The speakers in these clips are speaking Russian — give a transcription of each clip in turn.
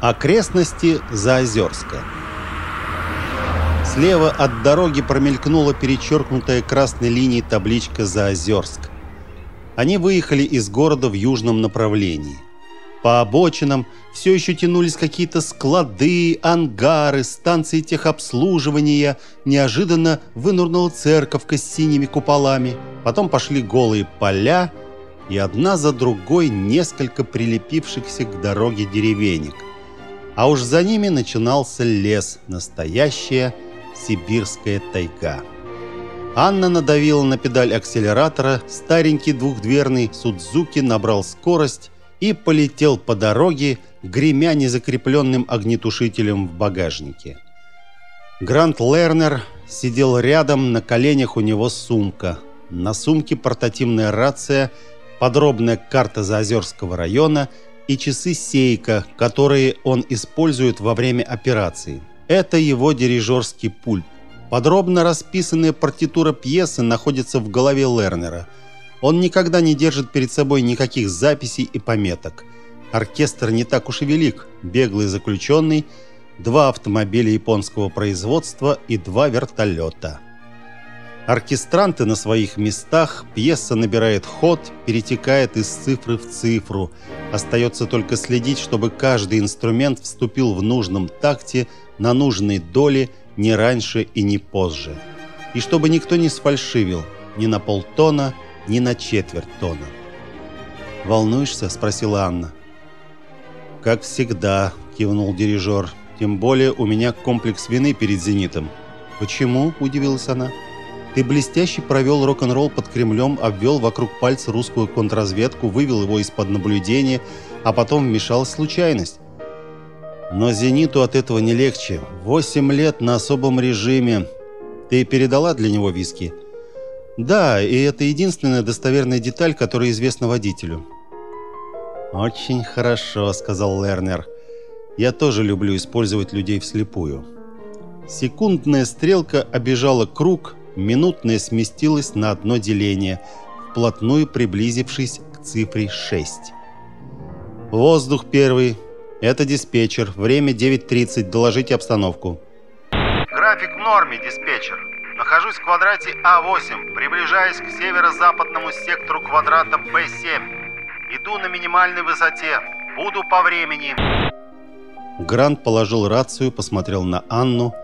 Окрестности Заозерска. Слева от дороги промелькнула перечеркнутая красной линией табличка «Заозерск». Они выехали из города в южном направлении. По обочинам все еще тянулись какие-то склады, ангары, станции техобслуживания. Неожиданно вынурнула церковка с синими куполами. Потом пошли голые поля и одна за другой несколько прилепившихся к дороге деревенек а уж за ними начинался лес, настоящая сибирская тайга. Анна надавила на педаль акселератора, старенький двухдверный Судзуки набрал скорость и полетел по дороге, гремя незакрепленным огнетушителем в багажнике. Грант Лернер сидел рядом, на коленях у него сумка. На сумке портативная рация, подробная карта Заозерского района – и часы Сейка, которые он использует во время операции. Это его дирижерский пульт. Подробно расписанная партитура пьесы находится в голове Лернера. Он никогда не держит перед собой никаких записей и пометок. Оркестр не так уж и велик. Беглый заключенный, два автомобиля японского производства и два вертолета. Оркестранты на своих местах, пьеса набирает ход, перетекает из цифры в цифру. Остается только следить, чтобы каждый инструмент вступил в нужном такте, на нужной доле, не раньше и не позже. И чтобы никто не сфальшивил, ни на полтона, ни на четверть тона. «Волнуешься?» – спросила Анна. «Как всегда», – кивнул дирижер. «Тем более у меня комплекс вины перед «Зенитом». «Почему?» – удивилась она. «Почему?» Ты блестяще провел рок-н-ролл под Кремлем, обвел вокруг пальца русскую контрразведку, вывел его из-под наблюдения, а потом вмешалась случайность. Но «Зениту» от этого не легче. Восемь лет на особом режиме. Ты передала для него виски? Да, и это единственная достоверная деталь, которая известна водителю. «Очень хорошо», — сказал Лернер. «Я тоже люблю использовать людей вслепую». Секундная стрелка обежала круг, минутное сместилось на одно деление, вплотную приблизившись к цифре 6. «Воздух первый. Это диспетчер. Время 9.30. Доложите обстановку». «График в норме, диспетчер. Нахожусь в квадрате А8, приближаясь к северо-западному сектору квадрата Б7. Иду на минимальной высоте. Буду по времени». Грант положил рацию, посмотрел на Анну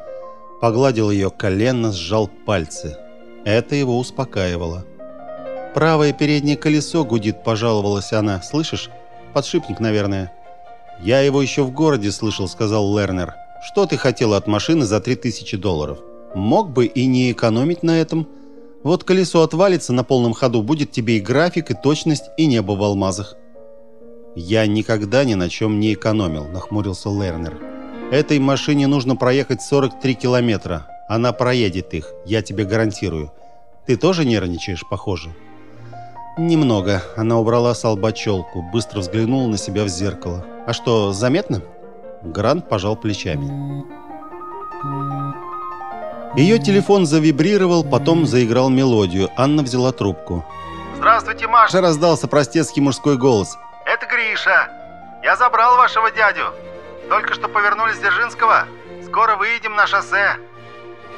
Погладил ее колено, сжал пальцы. Это его успокаивало. «Правое переднее колесо гудит», – пожаловалась она. «Слышишь? Подшипник, наверное». «Я его еще в городе слышал», – сказал Лернер. «Что ты хотела от машины за 3000 долларов? Мог бы и не экономить на этом. Вот колесо отвалится на полном ходу, будет тебе и график, и точность, и небо в алмазах». «Я никогда ни на чем не экономил», – нахмурился Лернер. Этой машине нужно проехать 43 километра. Она проедет их, я тебе гарантирую. Ты тоже нервничаешь, похоже?» «Немного». Она убрала с лба челку, быстро взглянула на себя в зеркало. «А что, заметно?» Грант пожал плечами. Ее телефон завибрировал, потом заиграл мелодию. Анна взяла трубку. «Здравствуйте, Маша!» раздался простецкий мужской голос. «Это Гриша! Я забрал вашего дядю!» Только что повернули с Дзержинского. Скоро выедем на шоссе».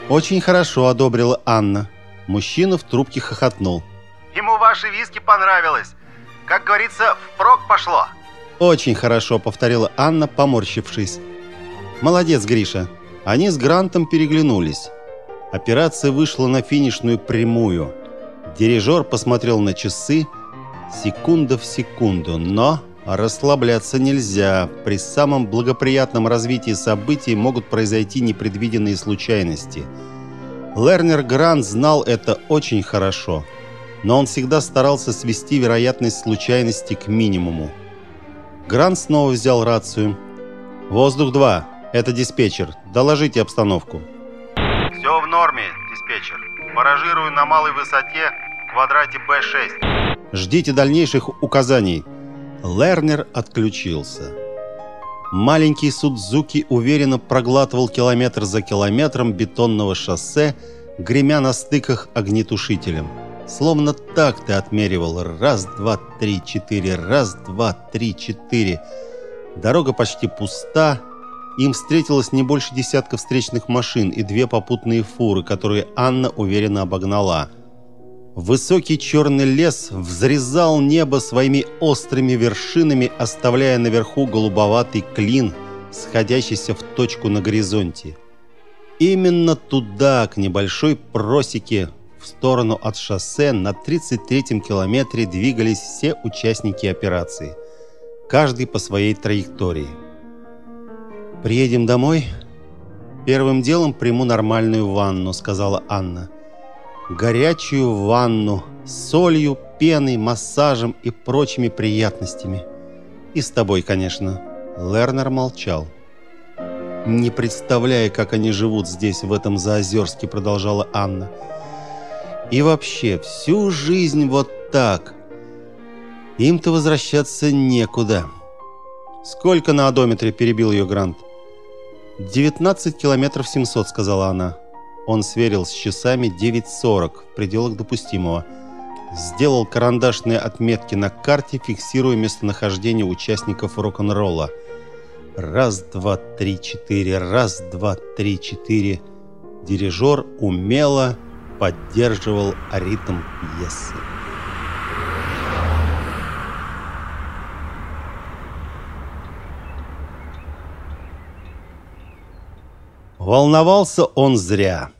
«Очень хорошо», — одобрила Анна. Мужчина в трубке хохотнул. «Ему ваши виски понравилось. Как говорится, впрок пошло». «Очень хорошо», — повторила Анна, поморщившись. «Молодец, Гриша». Они с Грантом переглянулись. Операция вышла на финишную прямую. Дирижер посмотрел на часы. Секунда в секунду, но Расслабляться нельзя. При самом благоприятном развитии событий могут произойти непредвиденные случайности. Лернер Грант знал это очень хорошо, но он всегда старался свести вероятность случайности к минимуму. Грант снова взял рацию. «Воздух-2, это диспетчер. Доложите обстановку». «Все в норме, диспетчер. Баражирую на малой высоте в квадрате Б6». «Ждите дальнейших указаний». Лернер отключился. Маленький Судзуки уверенно проглатывал километр за километром бетонного шоссе, гремя на стыках огнетушителем. Словно так ты отмеривал. Раз, два, три, четыре. Раз, два, три, четыре. Дорога почти пуста. Им встретилось не больше десятка встречных машин и две попутные фуры, которые Анна уверенно обогнала. Высокий черный лес взрезал небо своими острыми вершинами, оставляя наверху голубоватый клин, сходящийся в точку на горизонте. Именно туда, к небольшой просеке, в сторону от шоссе на 33-м километре двигались все участники операции. Каждый по своей траектории. «Приедем домой?» «Первым делом приму нормальную ванну», — сказала Анна. «Горячую ванну с солью, пеной, массажем и прочими приятностями. И с тобой, конечно». Лернер молчал. «Не представляя, как они живут здесь, в этом Заозерске», — продолжала Анна. «И вообще, всю жизнь вот так. Им-то возвращаться некуда». «Сколько на одометре?» – перебил ее Грант. «19 километров 700», – сказала она. Он сверил с часами 9.40 в пределах допустимого. Сделал карандашные отметки на карте, фиксируя местонахождение участников рок-н-ролла. Раз, два, три, четыре, раз, два, три, четыре. Дирижер умело поддерживал ритм пьесы. Волновался он зря.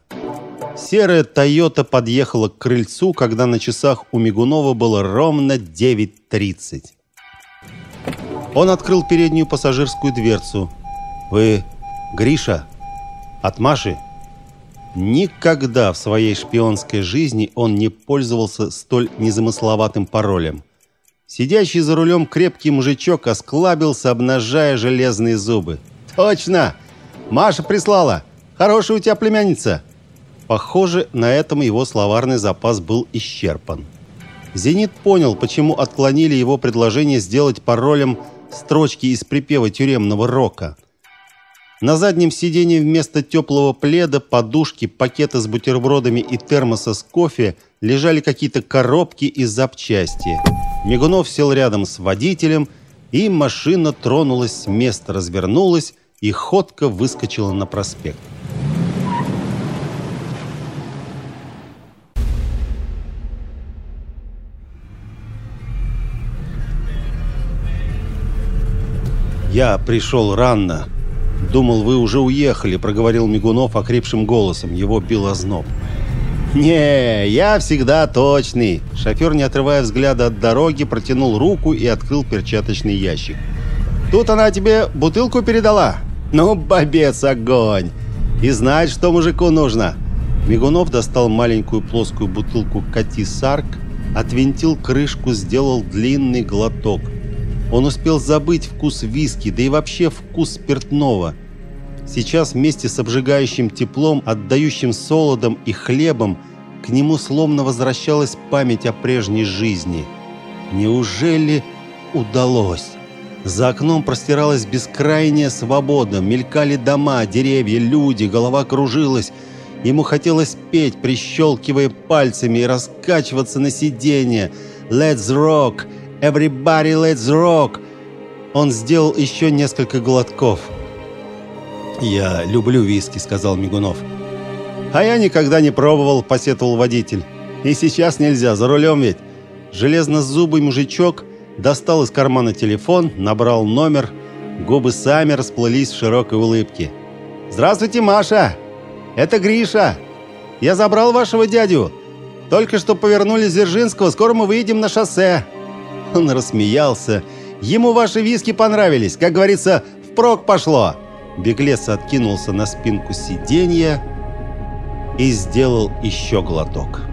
Серая «Тойота» подъехала к крыльцу, когда на часах у Мигунова было ровно 9.30. Он открыл переднюю пассажирскую дверцу. «Вы Гриша? От Маши?» Никогда в своей шпионской жизни он не пользовался столь незамысловатым паролем. Сидящий за рулем крепкий мужичок осклабился, обнажая железные зубы. «Точно! Маша прислала. Хорошая у тебя племянница. Похоже, на этом его словарный запас был исчерпан. Зенит понял, почему отклонили его предложение сделать паролем строчки из припева тюремного рока. На заднем сиденье вместо теплого пледа, подушки, пакета с бутербродами и термоса с кофе лежали какие-то коробки и запчасти. Мигунов сел рядом с водителем, и машина тронулась с места, развернулась и ходко выскочила на проспект. «Я пришел рано. Думал, вы уже уехали», — проговорил Мигунов окрепшим голосом. Его бил озноб. «Не, я всегда точный». Шофер, не отрывая взгляда от дороги, протянул руку и открыл перчаточный ящик. «Тут она тебе бутылку передала?» Ну, бобец, огонь! И знать, что мужику нужно. Мигунов достал маленькую плоскую бутылку Кати Сарк, отвинтил крышку, сделал длинный глоток. Он успел забыть вкус виски, да и вообще вкус спиртного. Сейчас вместе с обжигающим теплом, отдающим солодом и хлебом, к нему словно возвращалась память о прежней жизни. Неужели удалось? За окном простиралась бескрайняя свобода, мелькали дома, деревья, люди, голова кружилась. Ему хотелось петь, прищелкивая пальцами и раскачиваться на сиденье. «Let's rock! Everybody let's rock!» Он сделал еще несколько глотков. «Я люблю виски», — сказал Мигунов. «А я никогда не пробовал», — посетовал водитель. «И сейчас нельзя, за рулем ведь». Железнозубый мужичок достал из кармана телефон, набрал номер, губы сами расплылись в широкой улыбке. «Здравствуйте, Маша! Это Гриша! Я забрал вашего дядю. Только что повернули с Дзержинского, скоро мы выйдем на шоссе». Он рассмеялся. «Ему ваши виски понравились, как говорится, впрок пошло». Беглец откинулся на спинку сиденья и сделал еще глоток.